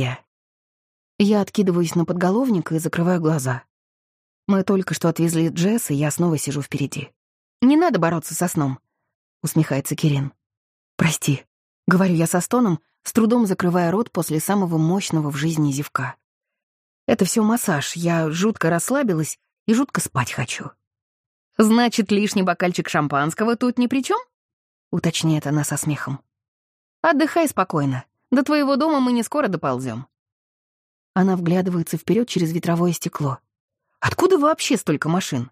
Оливия. Я откидываюсь на подголовник и закрываю глаза. Мы только что отвезли Джесс, и я снова сижу впереди. «Не надо бороться со сном», — усмехается Кирин. «Прости», — говорю я со стоном, с трудом закрывая рот после самого мощного в жизни зевка. «Это все массаж, я жутко расслабилась и жутко спать хочу». «Значит, лишний бокальчик шампанского тут ни при чем? уточняет она со смехом. «Отдыхай спокойно. До твоего дома мы не скоро доползем. Она вглядывается вперед через ветровое стекло. «Откуда вообще столько машин?»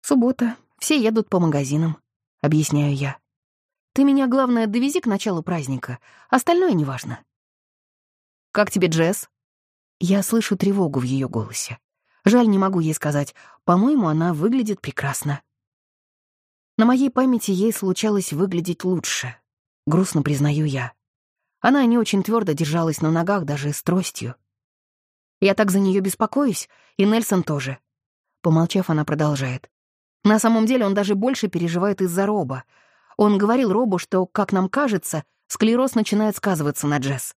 «Суббота. Все едут по магазинам», — объясняю я. «Ты меня, главное, довези к началу праздника. Остальное неважно». «Как тебе Джесс?» Я слышу тревогу в ее голосе. Жаль, не могу ей сказать. По-моему, она выглядит прекрасно. На моей памяти ей случалось выглядеть лучше. Грустно признаю я. Она не очень твердо держалась на ногах, даже с тростью. Я так за нее беспокоюсь, и Нельсон тоже. Помолчав, она продолжает. На самом деле он даже больше переживает из-за Роба. Он говорил Робу, что, как нам кажется, склероз начинает сказываться на Джесс.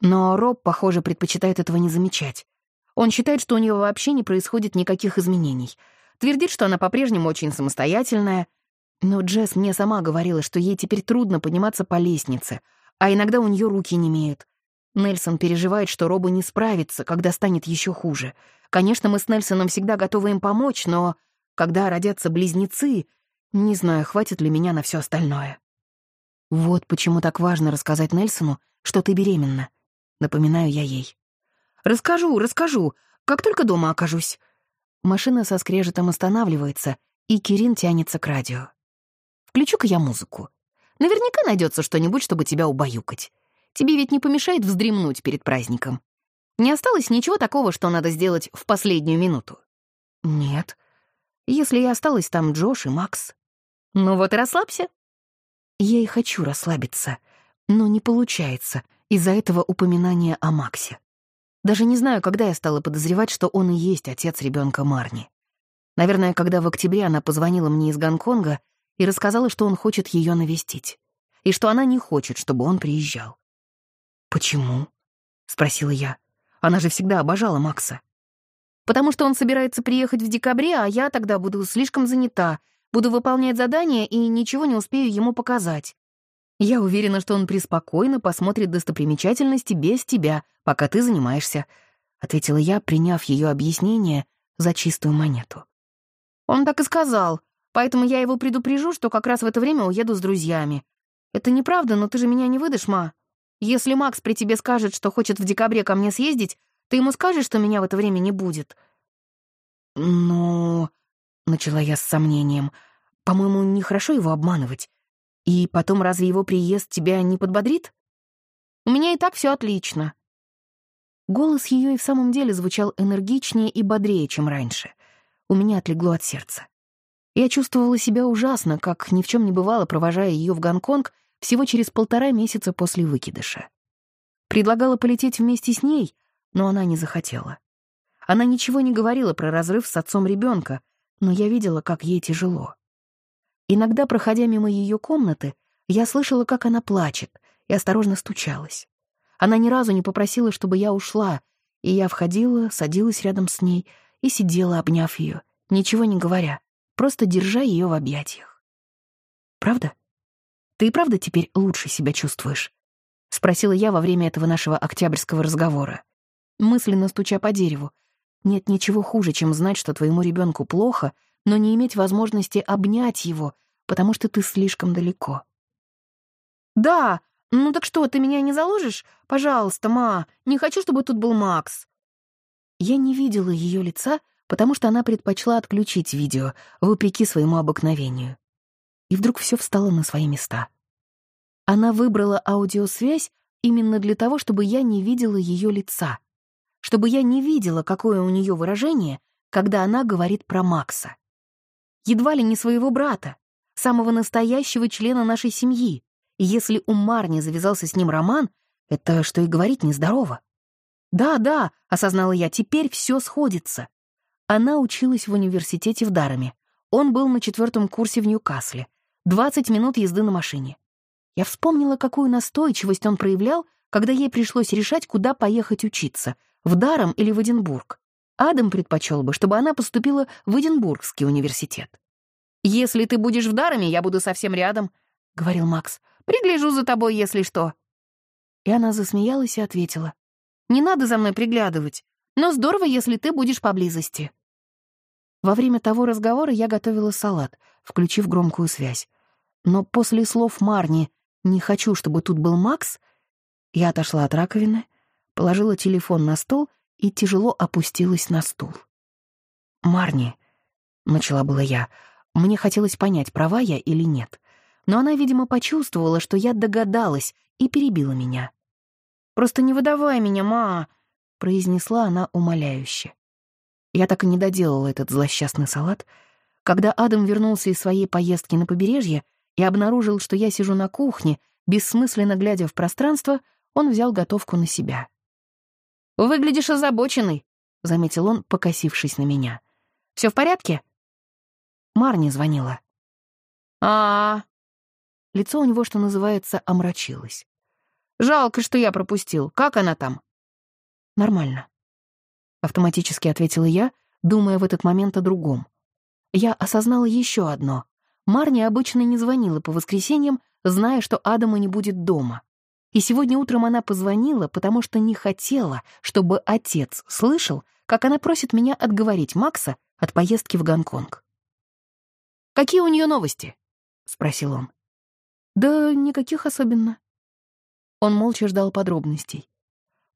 Но Роб, похоже, предпочитает этого не замечать. Он считает, что у нее вообще не происходит никаких изменений. Твердит, что она по-прежнему очень самостоятельная. Но Джесс мне сама говорила, что ей теперь трудно подниматься по лестнице, а иногда у нее руки не имеют. Нельсон переживает, что Робу не справится, когда станет еще хуже. Конечно, мы с Нельсоном всегда готовы им помочь, но когда родятся близнецы, не знаю, хватит ли меня на все остальное. Вот почему так важно рассказать Нельсону, что ты беременна. Напоминаю я ей. «Расскажу, расскажу, как только дома окажусь». Машина со скрежетом останавливается, и Кирин тянется к радио. «Включу-ка я музыку. Наверняка найдется что-нибудь, чтобы тебя убаюкать. Тебе ведь не помешает вздремнуть перед праздником. Не осталось ничего такого, что надо сделать в последнюю минуту? Нет. Если и осталось там Джош и Макс. Ну вот и расслабься. Я и хочу расслабиться, но не получается из-за этого упоминания о Максе. Даже не знаю, когда я стала подозревать, что он и есть отец ребенка Марни. Наверное, когда в октябре она позвонила мне из Гонконга и рассказала, что он хочет ее навестить, и что она не хочет, чтобы он приезжал. «Почему?» — спросила я. Она же всегда обожала Макса. «Потому что он собирается приехать в декабре, а я тогда буду слишком занята, буду выполнять задания и ничего не успею ему показать. Я уверена, что он преспокойно посмотрит достопримечательности без тебя, пока ты занимаешься», — ответила я, приняв ее объяснение за чистую монету. «Он так и сказал, поэтому я его предупрежу, что как раз в это время уеду с друзьями. Это неправда, но ты же меня не выдашь, ма?» Если Макс при тебе скажет, что хочет в декабре ко мне съездить, ты ему скажешь, что меня в это время не будет?» «Ну...» — начала я с сомнением. «По-моему, нехорошо его обманывать. И потом, разве его приезд тебя не подбодрит?» «У меня и так все отлично». Голос ее и в самом деле звучал энергичнее и бодрее, чем раньше. У меня отлегло от сердца. Я чувствовала себя ужасно, как ни в чем не бывало, провожая ее в Гонконг всего через полтора месяца после выкидыша. Предлагала полететь вместе с ней, но она не захотела. Она ничего не говорила про разрыв с отцом ребенка, но я видела, как ей тяжело. Иногда, проходя мимо ее комнаты, я слышала, как она плачет, и осторожно стучалась. Она ни разу не попросила, чтобы я ушла, и я входила, садилась рядом с ней и сидела, обняв ее, ничего не говоря, просто держа ее в объятиях. Правда? Ты и правда теперь лучше себя чувствуешь?» — спросила я во время этого нашего октябрьского разговора. Мысленно стуча по дереву. Нет ничего хуже, чем знать, что твоему ребенку плохо, но не иметь возможности обнять его, потому что ты слишком далеко. «Да, ну так что, ты меня не заложишь? Пожалуйста, ма, не хочу, чтобы тут был Макс». Я не видела ее лица, потому что она предпочла отключить видео, вопреки своему обыкновению. И вдруг все встало на свои места. Она выбрала аудиосвязь именно для того, чтобы я не видела ее лица, чтобы я не видела, какое у нее выражение, когда она говорит про Макса. Едва ли не своего брата, самого настоящего члена нашей семьи. И если у Марни завязался с ним роман, это, что и говорить, нездорово. «Да, да», — осознала я, — «теперь все сходится». Она училась в университете в Дараме. Он был на четвертом курсе в Ньюкасле. 20 минут езды на машине. Я вспомнила, какую настойчивость он проявлял, когда ей пришлось решать, куда поехать учиться, в Даром или в Эдинбург. Адам предпочел бы, чтобы она поступила в Эдинбургский университет. «Если ты будешь в Дарами, я буду совсем рядом», — говорил Макс. «Пригляжу за тобой, если что». И она засмеялась и ответила. «Не надо за мной приглядывать, но здорово, если ты будешь поблизости». Во время того разговора я готовила салат, включив громкую связь. Но после слов Марни «не хочу, чтобы тут был Макс», я отошла от раковины, положила телефон на стол и тяжело опустилась на стул. «Марни», — начала была я, — мне хотелось понять, права я или нет. Но она, видимо, почувствовала, что я догадалась, и перебила меня. «Просто не выдавай меня, ма!» — произнесла она умоляюще. Я так и не доделала этот злосчастный салат. Когда Адам вернулся из своей поездки на побережье и обнаружил, что я сижу на кухне, бессмысленно глядя в пространство, он взял готовку на себя. «Выглядишь озабоченный», — заметил он, покосившись на меня. «Все в порядке?» Марни звонила. а, -а, -а. Лицо у него, что называется, омрачилось. «Жалко, что я пропустил. Как она там?» «Нормально», — автоматически ответила я, думая в этот момент о другом. Я осознала еще одно. Марни обычно не звонила по воскресеньям, зная, что Адама не будет дома. И сегодня утром она позвонила, потому что не хотела, чтобы отец слышал, как она просит меня отговорить Макса от поездки в Гонконг. «Какие у нее новости?» — спросил он. «Да никаких особенно». Он молча ждал подробностей.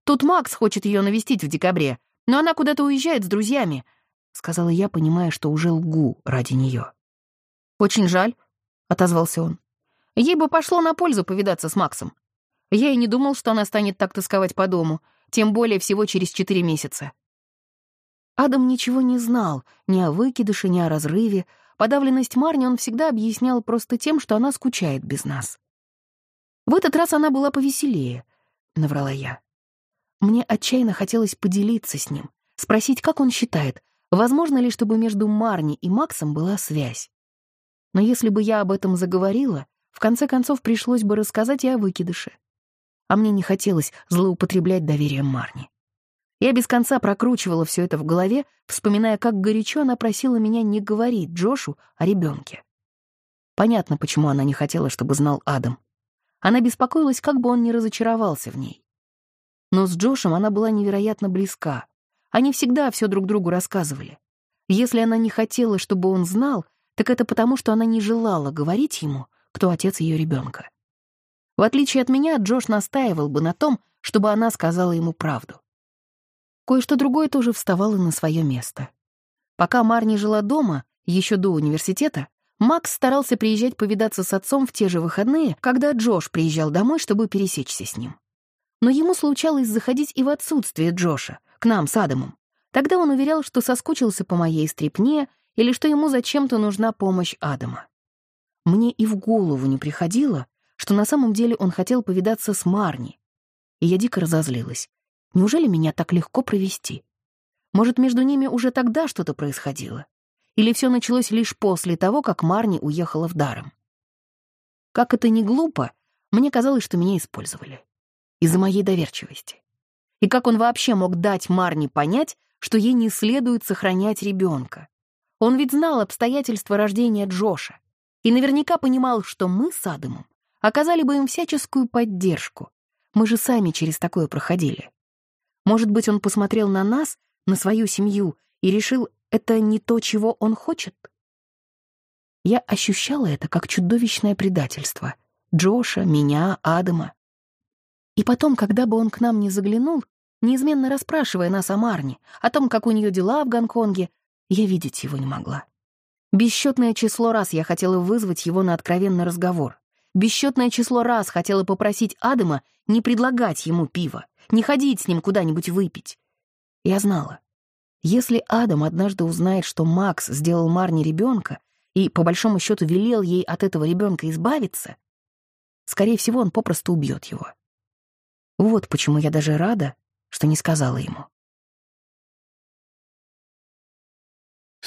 «Тут Макс хочет ее навестить в декабре, но она куда-то уезжает с друзьями», — сказала я, понимая, что уже лгу ради нее. «Очень жаль», — отозвался он. «Ей бы пошло на пользу повидаться с Максом. Я и не думал, что она станет так тосковать по дому, тем более всего через четыре месяца. Адам ничего не знал ни о выкидыше, ни о разрыве. Подавленность Марни он всегда объяснял просто тем, что она скучает без нас. В этот раз она была повеселее, — наврала я. Мне отчаянно хотелось поделиться с ним, спросить, как он считает, возможно ли, чтобы между Марни и Максом была связь. Но если бы я об этом заговорила, в конце концов пришлось бы рассказать и о выкидыше а мне не хотелось злоупотреблять доверием Марни. Я без конца прокручивала все это в голове, вспоминая, как горячо она просила меня не говорить Джошу о ребенке. Понятно, почему она не хотела, чтобы знал Адам. Она беспокоилась, как бы он не разочаровался в ней. Но с Джошем она была невероятно близка. Они всегда все друг другу рассказывали. Если она не хотела, чтобы он знал, так это потому, что она не желала говорить ему, кто отец ее ребенка. В отличие от меня, Джош настаивал бы на том, чтобы она сказала ему правду. Кое-что другое тоже вставало на свое место. Пока Марни жила дома, еще до университета, Макс старался приезжать повидаться с отцом в те же выходные, когда Джош приезжал домой, чтобы пересечься с ним. Но ему случалось заходить и в отсутствие Джоша, к нам с Адамом. Тогда он уверял, что соскучился по моей стрипне или что ему зачем-то нужна помощь Адама. Мне и в голову не приходило, что на самом деле он хотел повидаться с Марни. И я дико разозлилась. Неужели меня так легко провести? Может, между ними уже тогда что-то происходило? Или все началось лишь после того, как Марни уехала в Даром? Как это не глупо, мне казалось, что меня использовали. Из-за моей доверчивости. И как он вообще мог дать Марни понять, что ей не следует сохранять ребенка? Он ведь знал обстоятельства рождения Джоша и наверняка понимал, что мы с Адамом оказали бы им всяческую поддержку. Мы же сами через такое проходили. Может быть, он посмотрел на нас, на свою семью, и решил, это не то, чего он хочет? Я ощущала это как чудовищное предательство. Джоша, меня, Адама. И потом, когда бы он к нам не заглянул, неизменно расспрашивая нас о Марне, о том, как у нее дела в Гонконге, я видеть его не могла. Бесчетное число раз я хотела вызвать его на откровенный разговор. Бесчетное число раз хотела попросить Адама не предлагать ему пиво, не ходить с ним куда-нибудь выпить. Я знала, если Адам однажды узнает, что Макс сделал Марни ребенка и, по большому счету, велел ей от этого ребенка избавиться, скорее всего, он попросту убьет его. Вот почему я даже рада, что не сказала ему.